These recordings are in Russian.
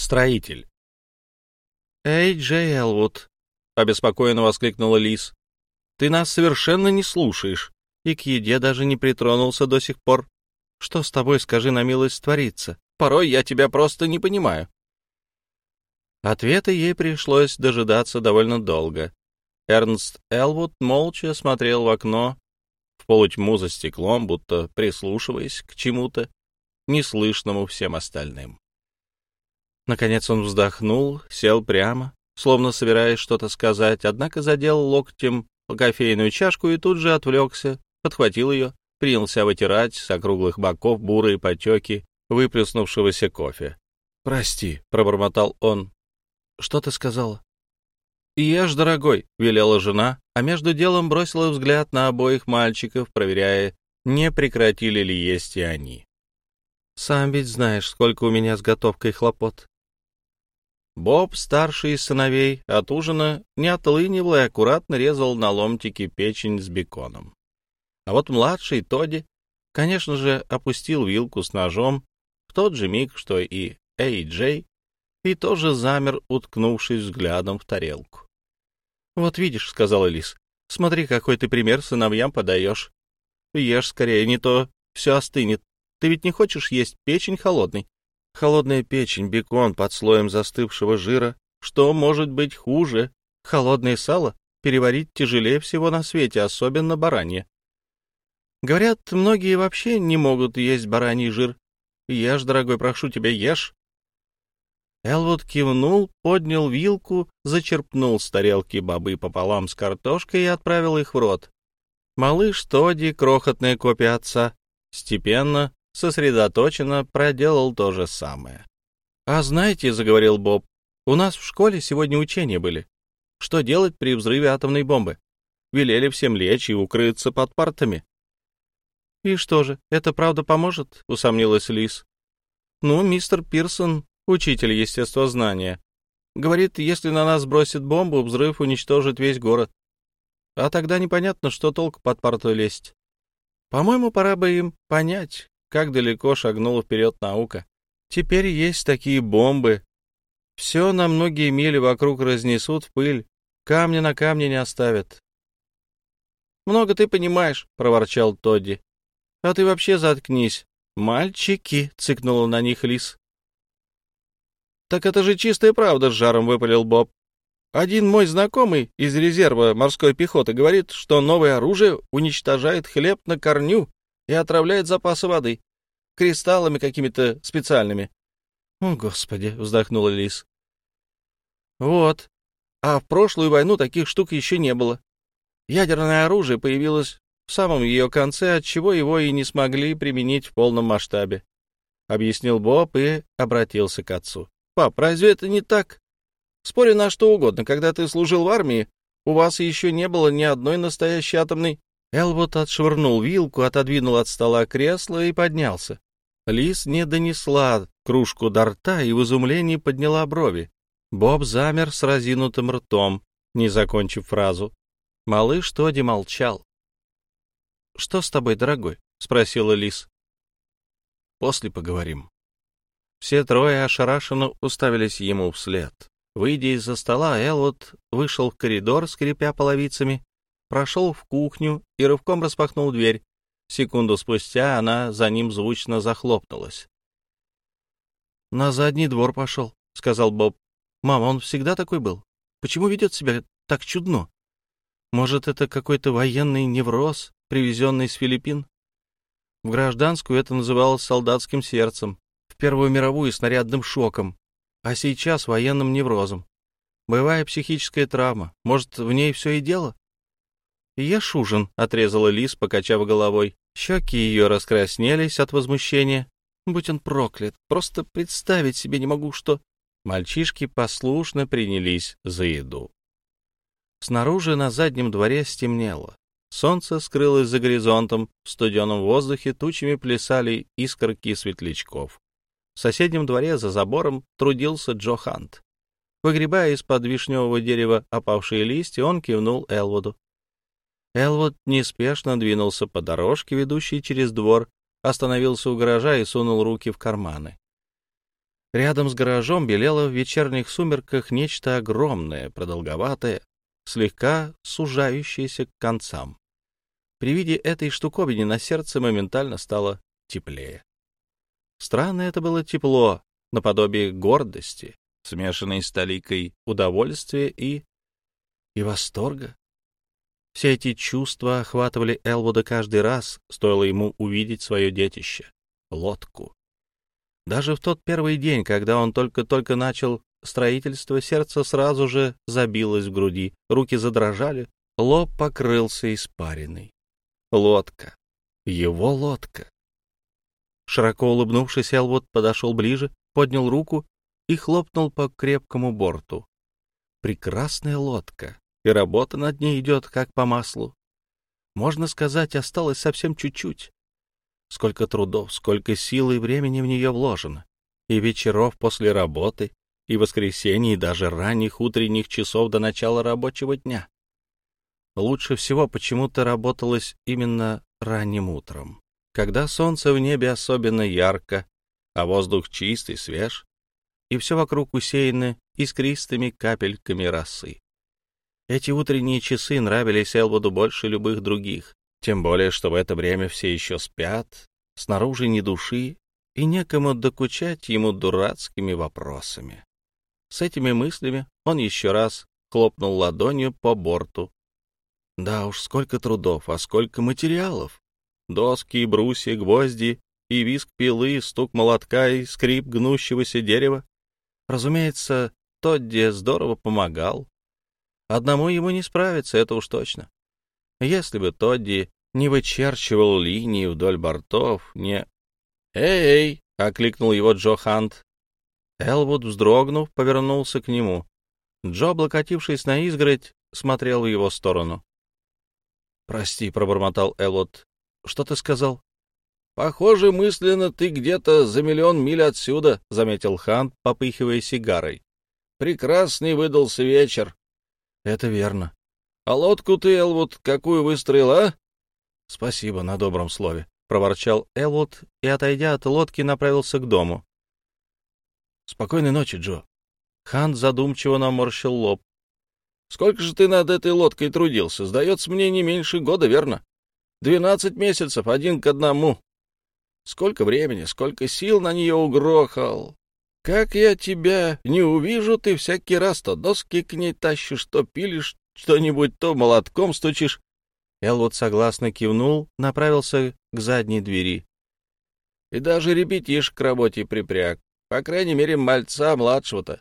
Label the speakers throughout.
Speaker 1: Строитель. «Эй, Джей Элвуд!» — обеспокоенно воскликнула Лис. «Ты нас совершенно не слушаешь и к еде даже не притронулся до сих пор. Что с тобой, скажи на милость, творится? Порой я тебя просто не понимаю». Ответа ей пришлось дожидаться довольно долго. Эрнст Элвуд молча смотрел в окно, в полутьму за стеклом, будто прислушиваясь к чему-то, неслышному всем остальным. Наконец он вздохнул, сел прямо, словно собираясь что-то сказать, однако задел локтем кофейную чашку и тут же отвлекся, подхватил ее, принялся вытирать с округлых боков бурые потеки выплеснувшегося кофе. «Прости», — пробормотал он. «Что ты сказала?» «Ешь, дорогой», — велела жена, а между делом бросила взгляд на обоих мальчиков, проверяя, не прекратили ли есть и они. «Сам ведь знаешь, сколько у меня с готовкой хлопот». Боб, старший из сыновей, от ужина не отлынивал и аккуратно резал на ломтики печень с беконом. А вот младший Тоди, конечно же, опустил вилку с ножом в тот же миг, что и Эй Джей, и тоже замер, уткнувшись взглядом в тарелку. — Вот видишь, — сказала Лис, — смотри, какой ты пример сыновьям подаешь. Ешь скорее, не то все остынет. Ты ведь не хочешь есть печень холодной? Холодная печень, бекон под слоем застывшего жира. Что может быть хуже? Холодное сало переварить тяжелее всего на свете, особенно баранье. Говорят, многие вообще не могут есть бараний жир. Ешь, дорогой, прошу тебя, ешь. Элвуд кивнул, поднял вилку, зачерпнул с тарелки бобы пополам с картошкой и отправил их в рот. Малыш Тоди, крохотная копия отца, степенно, сосредоточенно проделал то же самое. «А знаете, — заговорил Боб, — у нас в школе сегодня учения были. Что делать при взрыве атомной бомбы? Велели всем лечь и укрыться под партами. «И что же, это правда поможет?» — усомнилась Лис. «Ну, мистер Пирсон, учитель естествознания, говорит, если на нас бросит бомбу, взрыв уничтожит весь город. А тогда непонятно, что толк под парту лезть. По-моему, пора бы им понять, как далеко шагнула вперед наука. Теперь есть такие бомбы. Все на многие мили вокруг разнесут в пыль, камня на камне не оставят. «Много ты понимаешь», — проворчал Тодди. А ты вообще заткнись. Мальчики, цыкнула на них лис. Так это же чистая правда, с жаром выпалил Боб. Один мой знакомый из резерва морской пехоты говорит, что новое оружие уничтожает хлеб на корню и отравляет запасы воды кристаллами какими-то специальными. — О, Господи! — вздохнула Лис. — Вот. А в прошлую войну таких штук еще не было. Ядерное оружие появилось в самом ее конце, отчего его и не смогли применить в полном масштабе. Объяснил Боб и обратился к отцу. «Пап, разве это не так? Спорю на что угодно, когда ты служил в армии, у вас еще не было ни одной настоящей атомной...» Элвуд отшвырнул вилку, отодвинул от стола кресло и поднялся. Лис не донесла кружку до рта и в изумлении подняла брови. Боб замер с разинутым ртом, не закончив фразу. Малыш Тоди молчал. Что с тобой, дорогой? — спросила Лис. — После поговорим. Все трое ошарашенно уставились ему вслед. Выйдя из-за стола, Элвуд вышел в коридор, скрипя половицами, прошел в кухню и рывком распахнул дверь. Секунду спустя она за ним звучно захлопнулась. — На задний двор пошел, — сказал Боб. — Мама, он всегда такой был. Почему ведет себя так чудно? Может, это какой-то военный невроз? привезенный с Филиппин. В гражданскую это называлось солдатским сердцем, в Первую мировую — снарядным шоком, а сейчас — военным неврозом. Боевая психическая травма. Может, в ней все и дело? «Ешь ужин», — отрезала Лис, покачав головой. Щеки ее раскраснелись от возмущения. «Будь он проклят! Просто представить себе не могу, что...» Мальчишки послушно принялись за еду. Снаружи на заднем дворе стемнело. Солнце скрылось за горизонтом, в студеном воздухе тучами плясали искорки светлячков. В соседнем дворе за забором трудился Джо Хант. Выгребая из-под вишневого дерева опавшие листья, он кивнул Элвуду. Элвуд неспешно двинулся по дорожке, ведущей через двор, остановился у гаража и сунул руки в карманы. Рядом с гаражом белело в вечерних сумерках нечто огромное, продолговатое, слегка сужающееся к концам. При виде этой штуковины на сердце моментально стало теплее. Странно это было тепло, наподобие гордости, смешанной с толикой удовольствия и... и восторга. Все эти чувства охватывали Элвуда каждый раз, стоило ему увидеть свое детище — лодку. Даже в тот первый день, когда он только-только начал строительство, сердце сразу же забилось в груди, руки задрожали, лоб покрылся испариной. Лодка. Его лодка. Широко улыбнувшись, Элвуд подошел ближе, поднял руку и хлопнул по крепкому борту. Прекрасная лодка, и работа над ней идет как по маслу. Можно сказать, осталось совсем чуть-чуть. Сколько трудов, сколько сил и времени в нее вложено. И вечеров после работы, и воскресений, и даже ранних утренних часов до начала рабочего дня. Лучше всего почему-то работалось именно ранним утром, когда солнце в небе особенно ярко, а воздух чистый, свеж, и все вокруг усеяно искристыми капельками росы. Эти утренние часы нравились Элвуду больше любых других, тем более, что в это время все еще спят, снаружи ни души, и некому докучать ему дурацкими вопросами. С этими мыслями он еще раз хлопнул ладонью по борту. Да уж, сколько трудов, а сколько материалов. Доски и брусья, гвозди, и виск пилы, стук молотка и скрип гнущегося дерева. Разумеется, Тодди здорово помогал. Одному ему не справиться, это уж точно. Если бы Тодди не вычерчивал линии вдоль бортов, не... «Эй!» — окликнул его Джо Хант. Элвуд, вздрогнув, повернулся к нему. Джо, облокотившись на изгородь, смотрел в его сторону. «Прости», — пробормотал Элвуд. «Что ты сказал?» «Похоже, мысленно ты где-то за миллион миль отсюда», — заметил Хан, попыхивая сигарой. «Прекрасный выдался вечер». «Это верно». «А лодку ты, Элвуд, какую выстроил, а?» «Спасибо на добром слове», — проворчал Элвуд и, отойдя от лодки, направился к дому. «Спокойной ночи, Джо». Хан задумчиво наморщил лоб. «Сколько же ты над этой лодкой трудился? Сдается мне не меньше года, верно? Двенадцать месяцев, один к одному. Сколько времени, сколько сил на нее угрохал. Как я тебя не увижу, ты всякий раз то доски к ней тащишь, то пилишь что-нибудь, то молотком стучишь. Элвуд согласно кивнул, направился к задней двери. И даже ребятишек к работе припряг. По крайней мере, мальца младшего-то.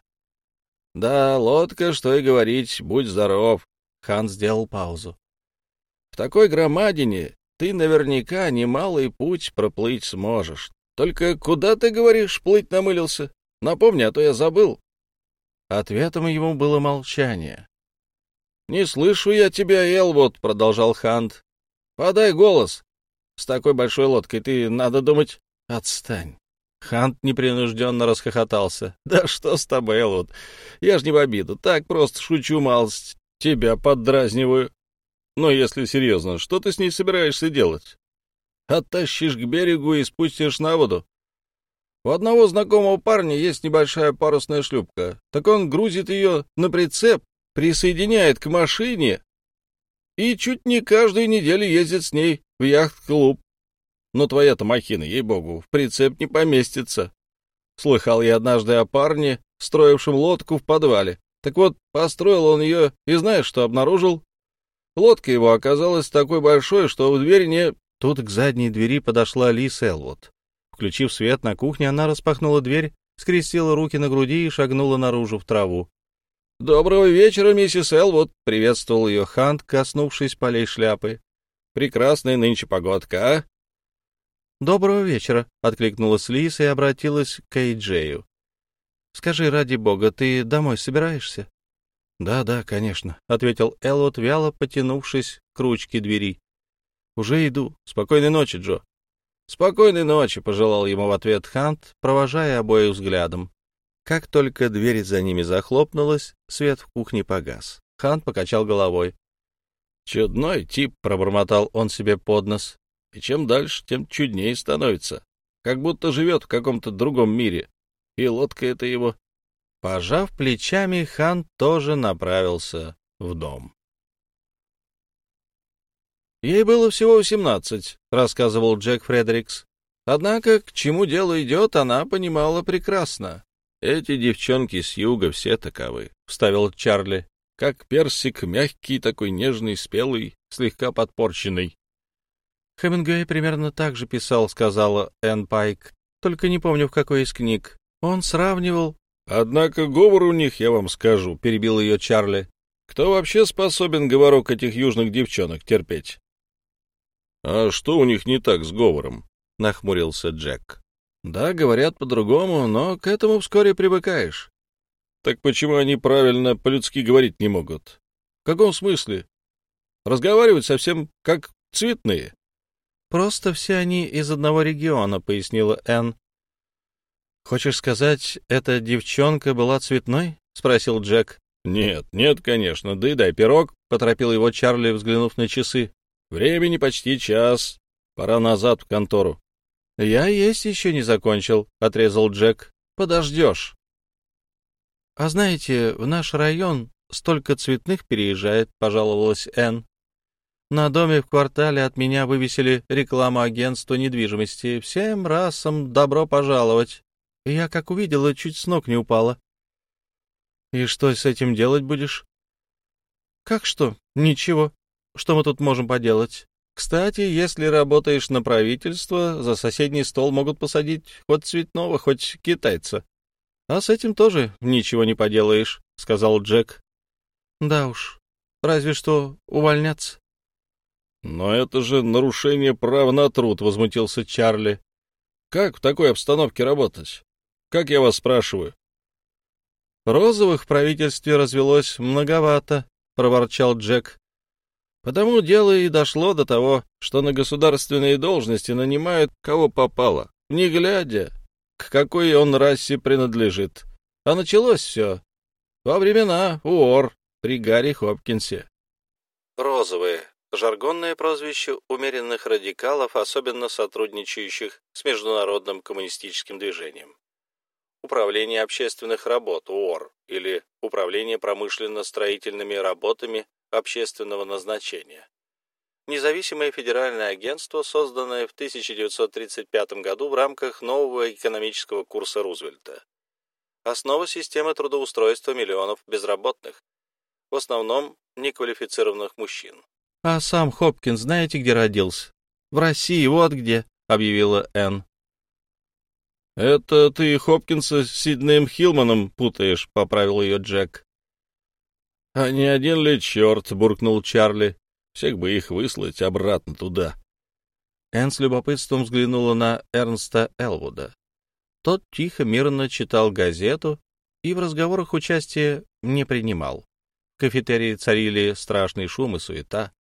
Speaker 1: Да, лодка, что и говорить, будь здоров. Хан сделал паузу. В такой громадине ты наверняка немалый путь проплыть сможешь. Только куда, ты говоришь, плыть намылился? Напомни, а то я забыл. Ответом ему было молчание. — Не слышу я тебя, Элвуд, — продолжал Хант. — Подай голос. С такой большой лодкой ты, надо думать... — Отстань. Хант непринужденно расхохотался. — Да что с тобой, Элвуд? Я ж не в обиду. Так просто шучу малость. Тебя поддразниваю. Но если серьезно, что ты с ней собираешься делать? Оттащишь к берегу и спустишь на воду? У одного знакомого парня есть небольшая парусная шлюпка. Так он грузит ее на прицеп, присоединяет к машине и чуть не каждую неделю ездит с ней в яхт-клуб. Но твоя-то махина, ей-богу, в прицеп не поместится. Слыхал я однажды о парне, строившем лодку в подвале. Так вот, построил он ее и знаешь, что обнаружил? Лодка его оказалась такой большой, что в дверь не... Тут к задней двери подошла Лис Элвуд. Включив свет на кухне, она распахнула дверь, скрестила руки на груди и шагнула наружу в траву. — Доброго вечера, миссис Элвуд! — приветствовал ее Хант, коснувшись полей шляпы. — Прекрасная нынче погодка, а? — Доброго вечера! — откликнулась Лис и обратилась к Эйджею. — Скажи, ради бога, ты домой собираешься? «Да, да, конечно», — ответил Эллот, вяло потянувшись к ручке двери. «Уже иду. Спокойной ночи, Джо». «Спокойной ночи», — пожелал ему в ответ Хант, провожая обоих взглядом. Как только дверь за ними захлопнулась, свет в кухне погас. Хант покачал головой. «Чудной тип», — пробормотал он себе под нос. «И чем дальше, тем чуднее становится. Как будто живет в каком-то другом мире. И лодка это его. Пожав плечами, хан тоже направился в дом. «Ей было всего восемнадцать», — рассказывал Джек Фредерикс. «Однако, к чему дело идет, она понимала прекрасно. Эти девчонки с юга все таковы», — вставил Чарли. «Как персик, мягкий, такой нежный, спелый, слегка подпорченный». Хемингуэй примерно так же писал, сказала Энн Пайк, только не помню, в какой из книг. Он сравнивал... «Однако говор у них, я вам скажу», — перебил ее Чарли. «Кто вообще способен говорок этих южных девчонок терпеть?» «А что у них не так с говором?» — нахмурился Джек. «Да, говорят по-другому, но к этому вскоре привыкаешь». «Так почему они правильно по-людски говорить не могут?» «В каком смысле?» «Разговаривать совсем как цветные». «Просто все они из одного региона», — пояснила Энн. «Хочешь сказать, эта девчонка была цветной?» — спросил Джек. «Нет, нет, конечно. Да и дай пирог», — поторопил его Чарли, взглянув на часы. Времени почти час. Пора назад в контору. — Я есть еще не закончил, — отрезал Джек. — Подождешь. — А знаете, в наш район столько цветных переезжает, — пожаловалась Энн. На доме в квартале от меня вывесили рекламу агентства недвижимости. Всем расам добро пожаловать. Я, как увидела, чуть с ног не упала. — И что с этим делать будешь? — Как что? Ничего. Что мы тут можем поделать? Кстати, если работаешь на правительство, за соседний стол могут посадить хоть цветного, хоть китайца. А с этим тоже ничего не поделаешь, — сказал Джек. Да уж, разве что увольняться. Но это же нарушение права на труд, — возмутился Чарли. Как в такой обстановке работать? Как я вас спрашиваю? Розовых в правительстве развелось многовато, — проворчал Джек. Потому дело и дошло до того, что на государственные должности нанимают кого попало, не глядя, к какой он расе принадлежит. А началось все во времена УОР при Гарри Хопкинсе. Розовые — жаргонное прозвище умеренных радикалов, особенно сотрудничающих с международным коммунистическим движением. Управление общественных работ УОР или Управление промышленно-строительными работами общественного назначения. Независимое федеральное агентство, созданное в 1935 году в рамках нового экономического курса Рузвельта. Основа системы трудоустройства миллионов безработных, в основном неквалифицированных мужчин. — А сам Хопкинс знаете, где родился? — В России, вот где, — объявила Энн. — Это ты Хопкинса с Сиднеем Хилманом путаешь, — поправил ее Джек. — А не один ли черт, — буркнул Чарли. — Всех бы их выслать обратно туда. Энн с любопытством взглянула на Эрнста Элвуда. Тот тихо, мирно читал газету и в разговорах участия не принимал. В кафетерии царили страшный шум и суета.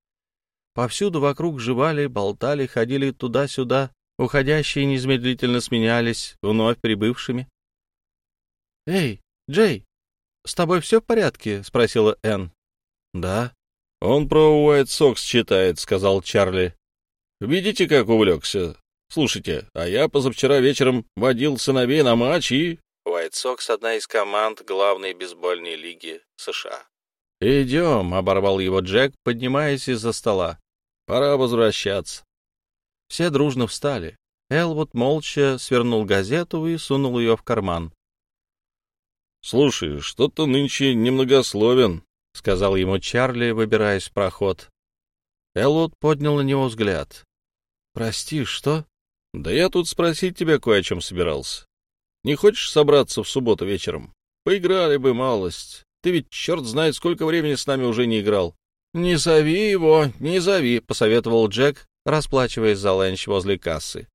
Speaker 1: Повсюду вокруг жевали, болтали, ходили туда-сюда, уходящие незамедлительно сменялись вновь прибывшими. — Эй, Джей, «С тобой все в порядке?» — спросила Энн. «Да». «Он про Уайт Сокс читает», — сказал Чарли. «Видите, как увлекся? Слушайте, а я позавчера вечером водил сыновей на матч и...» Уайт Сокс — одна из команд главной бейсбольной лиги США. «Идем», — оборвал его Джек, поднимаясь из-за стола. «Пора возвращаться». Все дружно встали. Элвуд молча свернул газету и сунул ее в карман. «Слушай, что-то нынче немногословен», — сказал ему Чарли, выбираясь в проход. Эллот поднял на него взгляд. «Прости, что?» «Да я тут спросить тебя кое о чем собирался. Не хочешь собраться в субботу вечером? Поиграли бы малость. Ты ведь черт знает, сколько времени с нами уже не играл». «Не зови его, не зови», — посоветовал Джек, расплачиваясь за ленч возле кассы.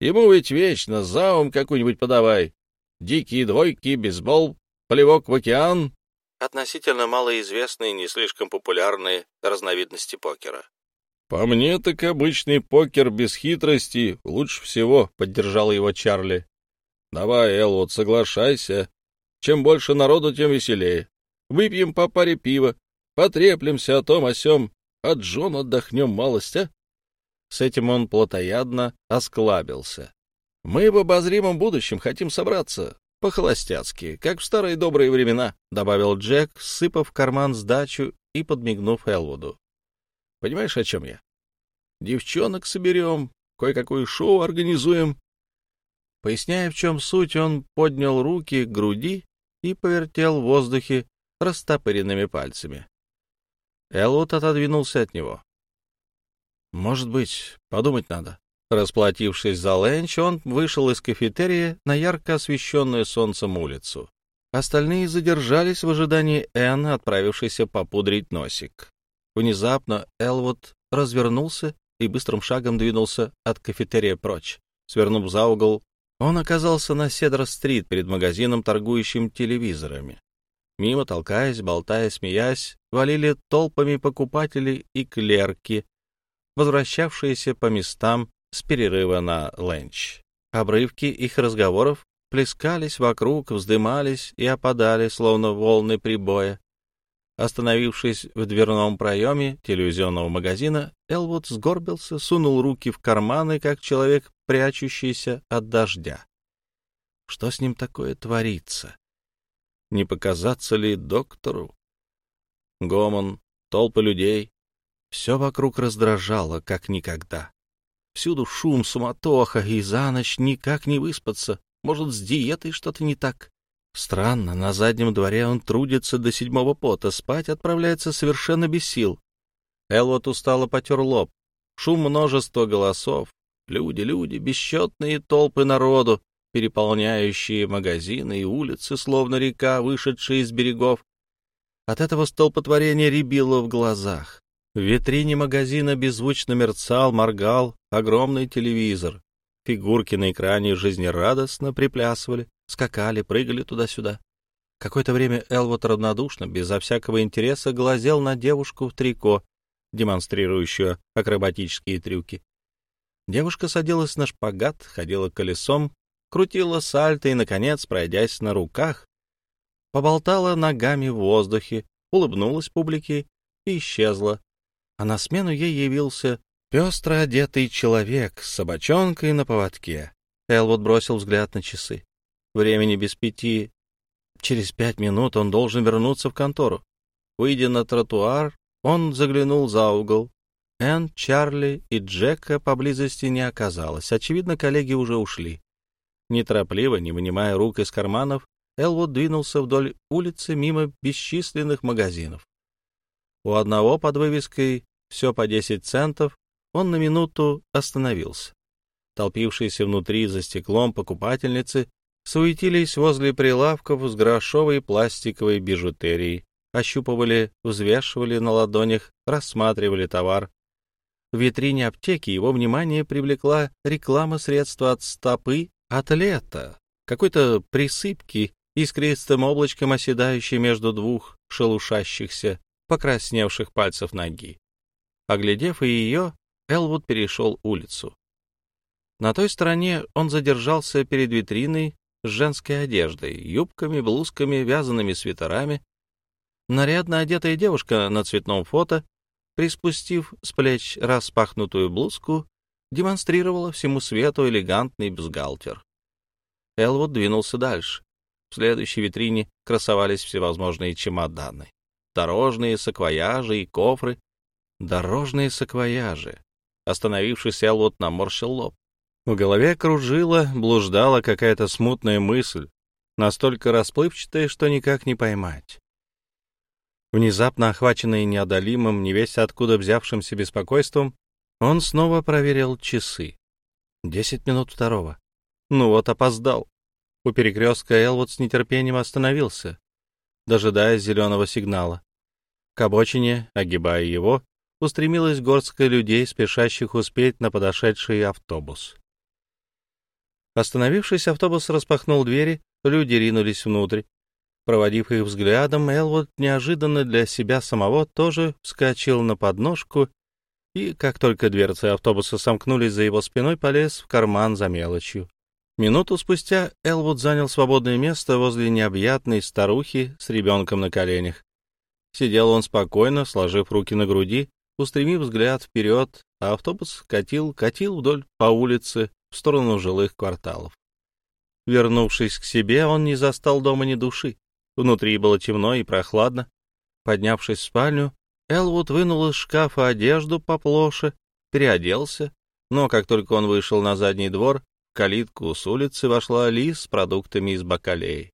Speaker 1: «Ему ведь вечно заум какую-нибудь подавай. Дикие двойки, бейсбол, плевок в океан. Относительно малоизвестные, не слишком популярные разновидности покера. «По мне, так обычный покер без хитрости лучше всего», — поддержал его Чарли. «Давай, Элвуд, соглашайся. Чем больше народу, тем веселее. Выпьем по паре пива, потреплемся о том о сём, а Джон отдохнем малость, а?» С этим он плотоядно осклабился. Мы в обозримом будущем хотим собраться. По-холостяцки, как в старые добрые времена, — добавил Джек, сыпав в карман сдачу и подмигнув Элвуду. — Понимаешь, о чем я? Девчонок соберем, кое-какое шоу организуем. Поясняя, в чем суть, он поднял руки к груди и повертел в воздухе растопыренными пальцами. Элвуд отодвинулся от него. «Может быть, подумать надо». Расплатившись за ленч, он вышел из кафетерия на ярко освещенную солнцем улицу. Остальные задержались в ожидании Энн, отправившейся попудрить носик. Внезапно Элвуд развернулся и быстрым шагом двинулся от кафетерия прочь. Свернув за угол, он оказался на Седр-стрит перед магазином, торгующим телевизорами. Мимо, толкаясь, болтая, смеясь, валили толпами покупатели и клерки, возвращавшиеся по местам с перерыва на ленч. Обрывки их разговоров плескались вокруг, вздымались и опадали, словно волны прибоя. Остановившись в дверном проеме телевизионного магазина, Элвуд сгорбился, сунул руки в карманы, как человек, прячущийся от дождя. Что с ним такое творится? Не показаться ли доктору? Гомон, толпы людей. Все вокруг раздражало, как никогда. Всюду шум, суматоха, и за ночь никак не выспаться. Может, с диетой что-то не так? Странно, на заднем дворе он трудится до седьмого пота, спать отправляется совершенно без сил. Элвот устало потер лоб. Шум множества голосов. Люди, люди, бесчетные толпы народу переполняющие магазины и улицы, словно река, вышедшая из берегов. От этого столпотворения рябило в глазах. В витрине магазина беззвучно мерцал, моргал огромный телевизор. Фигурки на экране жизнерадостно приплясывали, скакали, прыгали туда-сюда. Какое-то время Элвот равнодушно, безо всякого интереса, глазел на девушку в трико, демонстрирующую акробатические трюки. Девушка садилась на шпагат, ходила колесом, крутила сальто и, наконец, пройдясь на руках, поболтала ногами в воздухе, улыбнулась публике и исчезла. А на смену ей явился пестро одетый человек с собачонкой на поводке. Элвуд бросил взгляд на часы. Времени без пяти. Через пять минут он должен вернуться в контору. Выйдя на тротуар, он заглянул за угол. Энн, Чарли и Джека поблизости не оказалось. Очевидно, коллеги уже ушли. Неторопливо, не вынимая рук из карманов, Элвуд двинулся вдоль улицы мимо бесчисленных магазинов. У одного под вывеской «Все по 10 центов» он на минуту остановился. Толпившиеся внутри за стеклом покупательницы суетились возле прилавков с грошовой пластиковой бижутерией, ощупывали, взвешивали на ладонях, рассматривали товар. В витрине аптеки его внимание привлекла реклама средства от стопы атлета, какой-то присыпки, искристым облачком оседающей между двух шелушащихся, покрасневших пальцев ноги. Оглядев и ее, Элвуд перешел улицу. На той стороне он задержался перед витриной с женской одеждой, юбками, блузками, вязаными свитерами. Нарядно одетая девушка на цветном фото, приспустив с плеч распахнутую блузку, демонстрировала всему свету элегантный бюстгальтер. Элвуд двинулся дальше. В следующей витрине красовались всевозможные чемоданы. Дорожные саквояжи и кофры. Дорожные саквояжи. Остановившись, Элвуд наморщил лоб. В голове кружила, блуждала какая-то смутная мысль, настолько расплывчатая, что никак не поймать. Внезапно охваченный неодолимым, невесть откуда взявшимся беспокойством, он снова проверил часы. Десять минут второго. Ну вот, опоздал. У перекрестка Элвуд с нетерпением остановился, дожидаясь зеленого сигнала. К обочине, огибая его, устремилась горстка людей, спешащих успеть на подошедший автобус. Остановившись, автобус распахнул двери, люди ринулись внутрь. Проводив их взглядом, Элвуд неожиданно для себя самого тоже вскочил на подножку и, как только дверцы автобуса сомкнулись за его спиной, полез в карман за мелочью. Минуту спустя Элвуд занял свободное место возле необъятной старухи с ребенком на коленях. Сидел он спокойно, сложив руки на груди, устремив взгляд вперед, а автобус катил, катил вдоль по улице в сторону жилых кварталов. Вернувшись к себе, он не застал дома ни души. Внутри было темно и прохладно. Поднявшись в спальню, Элвуд вынул из шкафа одежду поплоше, переоделся, но как только он вышел на задний двор, в калитку с улицы вошла Лиз с продуктами из бакалеи.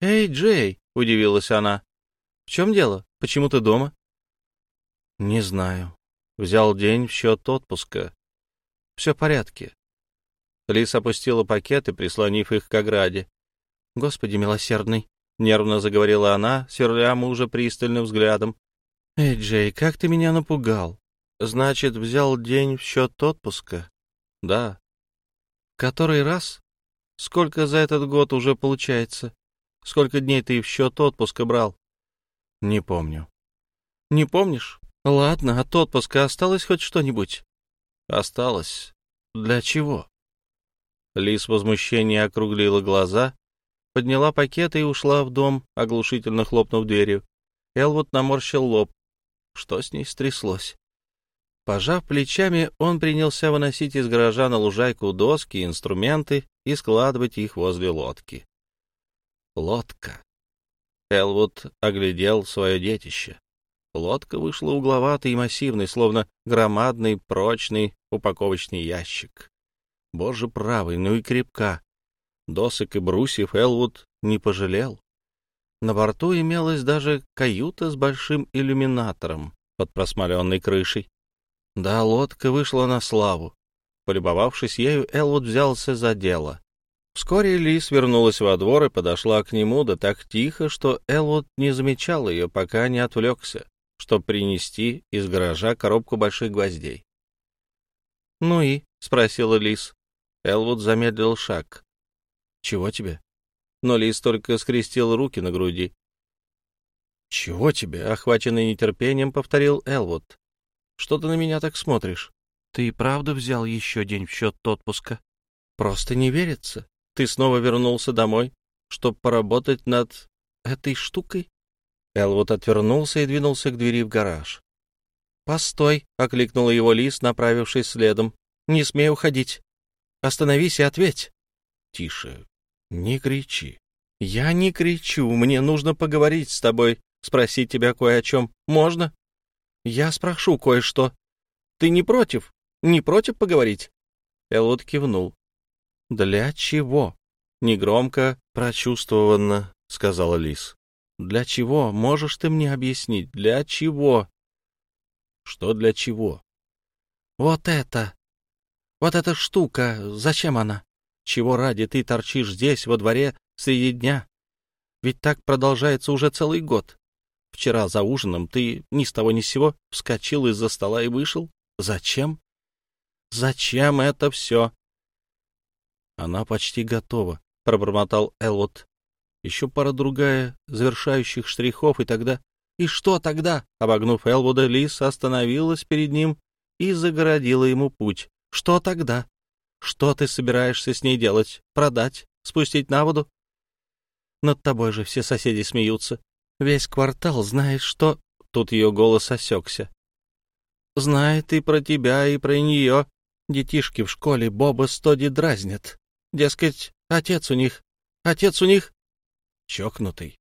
Speaker 1: «Эй, Джей!» — удивилась она. «В чем дело? Почему ты дома?» «Не знаю. Взял день в счет отпуска. Все в порядке». Лис опустила пакеты, прислонив их к ограде. «Господи милосердный!» — нервно заговорила она, сверля мужа пристальным взглядом. «Эй, Джей, как ты меня напугал!» «Значит, взял день в счет отпуска?» «Да». «Который раз? Сколько за этот год уже получается? Сколько дней ты в счет отпуска брал?» «Не помню». «Не помнишь? Ладно, от отпуска осталось хоть что-нибудь?» «Осталось. Для чего?» Лис в возмущении округлила глаза, подняла пакет и ушла в дом, оглушительно хлопнув дверью. Элвуд наморщил лоб. Что с ней стряслось? Пожав плечами, он принялся выносить из гаража на лужайку доски, инструменты и складывать их возле лодки. Лодка. Элвуд оглядел свое детище. Лодка вышла угловатой и массивной, словно громадный прочный упаковочный ящик. Боже правый, ну и крепка. Досок и брусьев Элвуд не пожалел. На борту имелась даже каюта с большим иллюминатором под просмоленной крышей. Да, лодка вышла на славу. Полюбовавшись ею, Элвуд взялся за дело. Вскоре Лис вернулась во двор и подошла к нему, да так тихо, что Элвуд не замечал ее, пока не отвлекся, чтобы принести из гаража коробку больших гвоздей. — Ну и? — спросила Лис. Элвуд замедлил шаг. — Чего тебе? но Лис только скрестил руки на груди. «Чего тебе?» — охваченный нетерпением, повторил Элвуд. «Что ты на меня так смотришь? Ты и правда взял еще день в счет отпуска? Просто не верится. Ты снова вернулся домой, чтобы поработать над этой штукой?» Элвуд отвернулся и двинулся к двери в гараж. «Постой!» — окликнула его Лис, направившись следом. «Не смей уходить. Остановись и ответь!» «Тише, «Не кричи». «Я не кричу. Мне нужно поговорить с тобой, спросить тебя кое о чем. Можно?» «Я спрошу кое-что. Ты не против? Не против поговорить?» Элвуд кивнул. «Для чего?» — негромко, прочувствованно сказала Лис. «Для чего? Можешь ты мне объяснить? Для чего?» «Что для чего?» «Вот это! Вот эта штука! Зачем она?» Чего ради ты торчишь здесь, во дворе, среди дня? Ведь так продолжается уже целый год. Вчера за ужином ты ни с того ни с сего вскочил из-за стола и вышел. Зачем? Зачем это все? Она почти готова, — пробормотал Элвуд. Еще пара другая завершающих штрихов, и тогда... И что тогда? Обогнув Элвуда, Лис остановилась перед ним и загородила ему путь. Что тогда? Что ты собираешься с ней делать? Продать? Спустить на воду? Над тобой же все соседи смеются. Весь квартал знает, что...» Тут ее голос осекся. «Знает и про тебя, и про нее. Детишки в школе Боба Стоди дразнят. Дескать, отец у них... Отец у них... Чокнутый.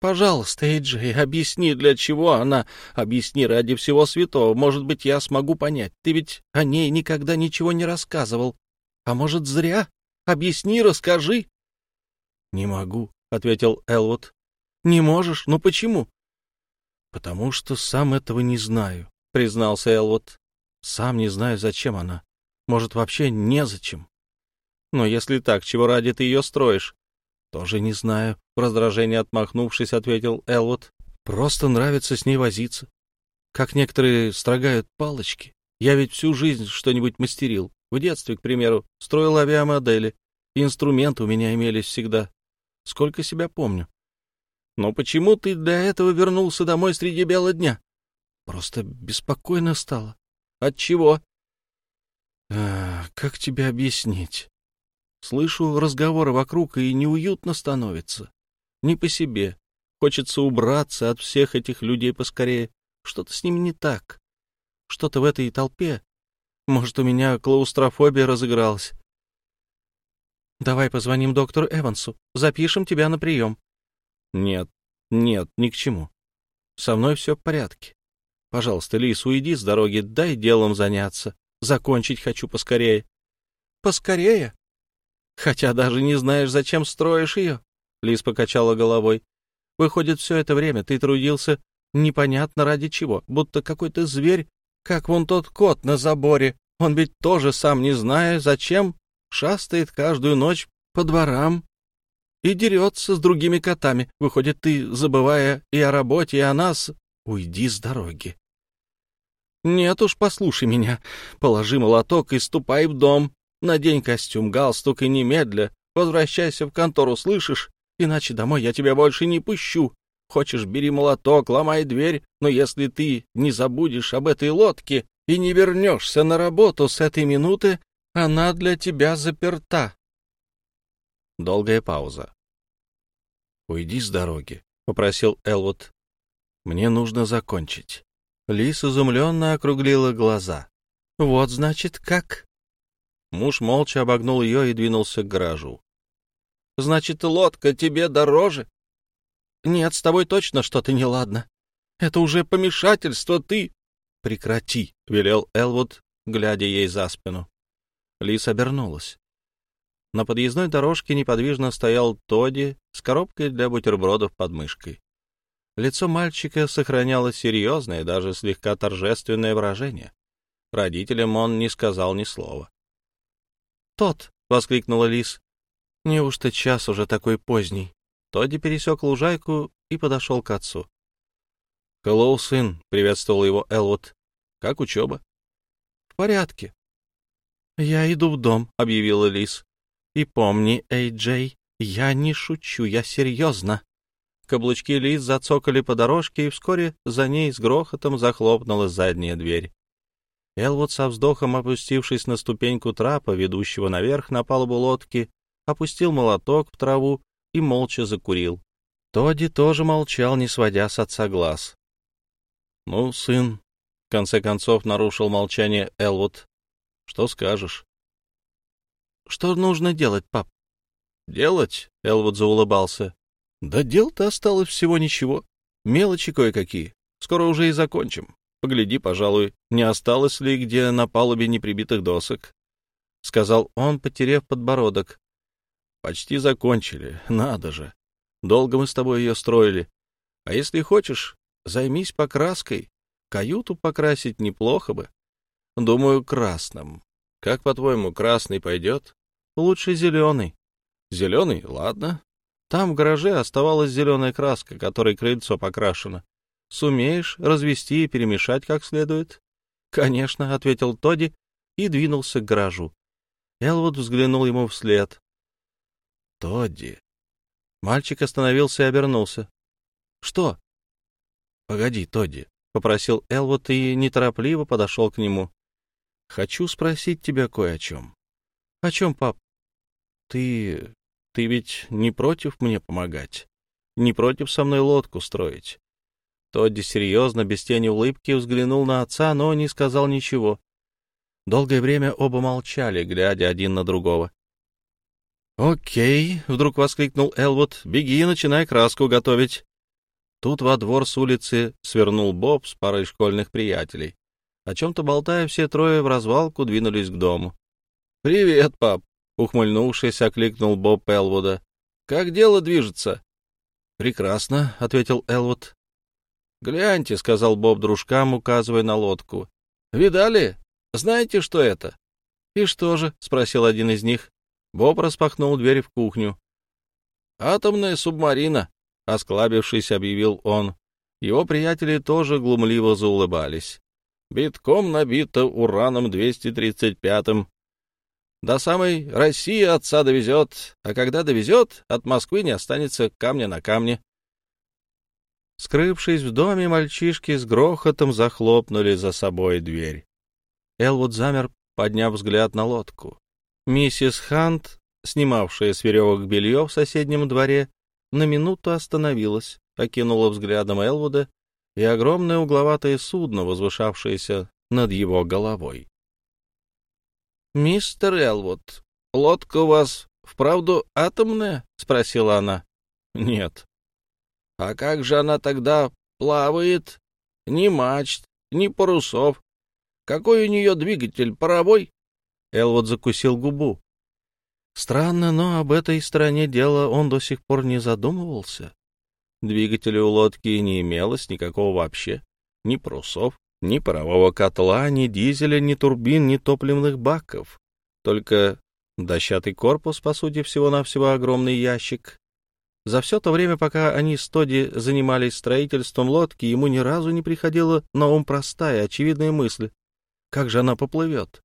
Speaker 1: Пожалуйста, Эйджей, объясни, для чего она. Объясни ради всего святого. Может быть, я смогу понять. Ты ведь о ней никогда ничего не рассказывал. А может, зря? Объясни, расскажи. — Не могу, — ответил Элвуд. — Не можешь? Ну почему? — Потому что сам этого не знаю, — признался Элвуд. — Сам не знаю, зачем она. Может, вообще незачем. Но если так, чего ради ты ее строишь? Тоже не знаю, в раздражении отмахнувшись, ответил Элвуд. Просто нравится с ней возиться. Как некоторые строгают палочки. Я ведь всю жизнь что-нибудь мастерил. В детстве, к примеру, строил авиамодели. Инструменты у меня имелись всегда. Сколько себя помню. Но почему ты для этого вернулся домой среди бела дня? Просто беспокойно стало. От чего? А, как тебе объяснить? Слышу разговоры вокруг, и неуютно становится. Не по себе. Хочется убраться от всех этих людей поскорее. Что-то с ними не так. Что-то в этой толпе. Может, у меня клаустрофобия разыгралась. Давай позвоним доктору Эвансу, запишем тебя на прием. Нет, нет, ни к чему. Со мной все в порядке. Пожалуйста, Лис, уйди с дороги, дай делом заняться. Закончить хочу поскорее. Поскорее? Хотя даже не знаешь, зачем строишь ее. Лис покачала головой. Выходит, все это время ты трудился непонятно ради чего, будто какой-то зверь, как вон тот кот на заборе. Он ведь тоже сам не зная, зачем, шастает каждую ночь по дворам и дерется с другими котами. Выходит, ты, забывая и о работе, и о нас, уйди с дороги. Нет уж, послушай меня. Положи молоток и ступай в дом. Надень костюм, галстук и немедля. Возвращайся в контору, слышишь? Иначе домой я тебя больше не пущу. Хочешь, бери молоток, ломай дверь, но если ты не забудешь об этой лодке и не вернешься на работу с этой минуты, она для тебя заперта. Долгая пауза. «Уйди с дороги», — попросил Элвуд. «Мне нужно закончить». Лис изумленно округлила глаза. «Вот, значит, как?» Муж молча обогнул ее и двинулся к гаражу. «Значит, лодка тебе дороже?» «Нет, с тобой точно что-то неладно. Это уже помешательство, ты...» «Прекрати», — велел Элвуд, глядя ей за спину. Лис обернулась. На подъездной дорожке неподвижно стоял Тоди с коробкой для бутербродов под мышкой. Лицо мальчика сохраняло серьезное, даже слегка торжественное выражение. Родителям он не сказал ни слова. «Тот!» — воскликнула Лис. «Неужто час уже такой поздний?» Тодди пересек лужайку и подошел к отцу. «Хеллоу, сын!» — приветствовал его Элвуд. «Как учеба?» «В порядке». «Я иду в дом», — объявила Лис. «И помни, Эй Джей, я не шучу, я серьезно». Каблучки Лиз зацокали по дорожке, и вскоре за ней с грохотом захлопнулась задняя дверь. Элвуд со вздохом, опустившись на ступеньку трапа, ведущего наверх на палубу лодки, опустил молоток в траву и молча закурил. Тодди тоже молчал, не сводя с отца глаз. — Ну, сын, — в конце концов нарушил молчание Элвуд, — что скажешь? — Что нужно делать, пап? — Делать? — Элвуд заулыбался. Да дел-то осталось всего ничего. Мелочи кое-какие. Скоро уже и закончим. Погляди, пожалуй, не осталось ли где на палубе неприбитых досок. — сказал он, потеряв подбородок. — Почти закончили. Надо же. Долго мы с тобой ее строили. А если хочешь, займись покраской. Каюту покрасить неплохо бы. Думаю, красным. Как, по-твоему, красный пойдет? Лучше зеленый. Зеленый? Ладно. Там в гараже оставалась зеленая краска, которой крыльцо покрашено. Сумеешь развести и перемешать как следует? — Конечно, — ответил Тоди и двинулся к гаражу. Элвуд взглянул ему вслед. — Тодди. Мальчик остановился и обернулся. — Что? — Погоди, Тодди, — попросил Элвуд и неторопливо подошел к нему. — Хочу спросить тебя кое о чем. — О чем, пап? — Ты ты ведь не против мне помогать? Не против со мной лодку строить?» Тодди серьезно, без тени улыбки, взглянул на отца, но не сказал ничего. Долгое время оба молчали, глядя один на другого. «Окей», — вдруг воскликнул Элвуд, — «беги и начинай краску готовить». Тут во двор с улицы свернул Боб с парой школьных приятелей. О чем-то болтая, все трое в развалку двинулись к дому. «Привет, пап», Ухмыльнувшись, окликнул Боб Элвуда. «Как дело движется?» «Прекрасно», — ответил Элвуд. «Гляньте», — сказал Боб дружкам, указывая на лодку. «Видали? Знаете, что это?» «И что же?» — спросил один из них. Боб распахнул дверь в кухню. «Атомная субмарина», — осклабившись, объявил он. Его приятели тоже глумливо заулыбались. «Битком набито ураном 235-м, до самой России отца довезет, а когда довезет, от Москвы не останется камня на камне. Скрывшись в доме, мальчишки с грохотом захлопнули за собой дверь. Элвуд замер, подняв взгляд на лодку. Миссис Хант, снимавшая с веревок белье в соседнем дворе, на минуту остановилась, окинула взглядом Элвуда и огромное угловатое судно, возвышавшееся над его головой. «Мистер Элвуд, лодка у вас вправду атомная?» — спросила она. «Нет». «А как же она тогда плавает? Ни мачт, ни парусов. Какой у нее двигатель, паровой?» Элвуд закусил губу. Странно, но об этой стороне дела он до сих пор не задумывался. Двигателя у лодки не имелось никакого вообще. Ни парусов, ни парового котла, ни дизеля, ни турбин, ни топливных баков. Только дощатый корпус, по сути, всего-навсего огромный ящик. За все то время, пока они с Тоди занимались строительством лодки, ему ни разу не приходила на ум простая, очевидная мысль. Как же она поплывет?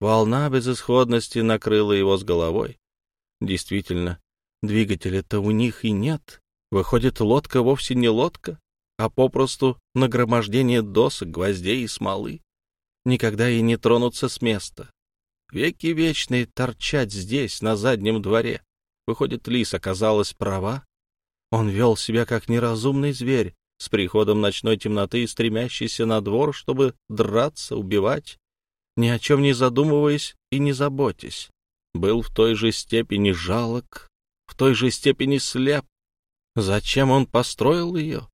Speaker 1: Волна безысходности накрыла его с головой. Действительно, двигателя-то у них и нет. Выходит, лодка вовсе не лодка, а попросту нагромождение досок, гвоздей и смолы. Никогда и не тронуться с места. Веки вечные торчать здесь, на заднем дворе. Выходит, лис оказалась права. Он вел себя как неразумный зверь, с приходом ночной темноты, стремящийся на двор, чтобы драться, убивать ни о чем не задумываясь и не заботясь. Был в той же степени жалок, в той же степени слеп. Зачем он построил ее?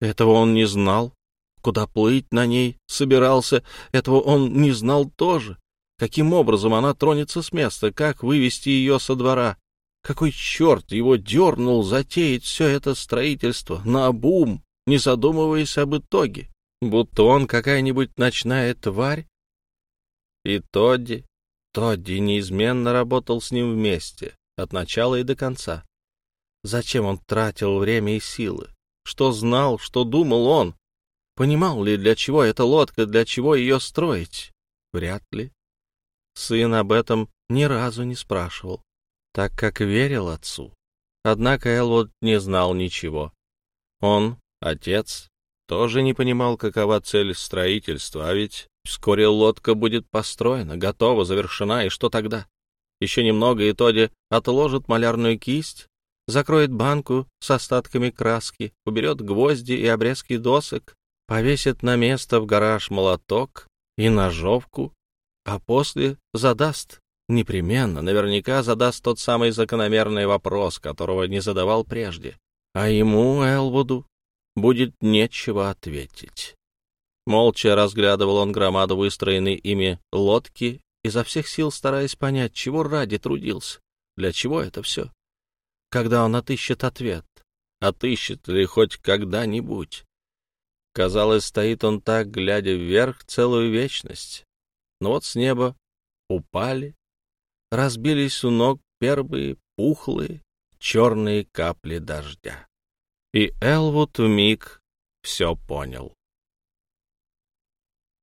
Speaker 1: Этого он не знал. Куда плыть на ней собирался, этого он не знал тоже. Каким образом она тронется с места, как вывести ее со двора? Какой черт его дернул затеять все это строительство на обум, не задумываясь об итоге? Будто он какая-нибудь ночная тварь, и Тодди, Тодди неизменно работал с ним вместе, от начала и до конца. Зачем он тратил время и силы? Что знал, что думал он? Понимал ли, для чего эта лодка, для чего ее строить? Вряд ли. Сын об этом ни разу не спрашивал, так как верил отцу. Однако Элвуд не знал ничего. Он, отец, тоже не понимал, какова цель строительства, а ведь Вскоре лодка будет построена, готова, завершена, и что тогда? Еще немного, и Тоди отложит малярную кисть, закроет банку с остатками краски, уберет гвозди и обрезки досок, повесит на место в гараж молоток и ножовку, а после задаст, непременно, наверняка задаст тот самый закономерный вопрос, которого не задавал прежде. А ему, Элвуду, будет нечего ответить. Молча разглядывал он громаду выстроенной ими лодки, изо всех сил стараясь понять, чего ради трудился, для чего это все. Когда он отыщет ответ, отыщет ли хоть когда-нибудь. Казалось, стоит он так, глядя вверх целую вечность. Но вот с неба упали, разбились у ног первые пухлые черные капли дождя. И Элвуд вмиг все понял.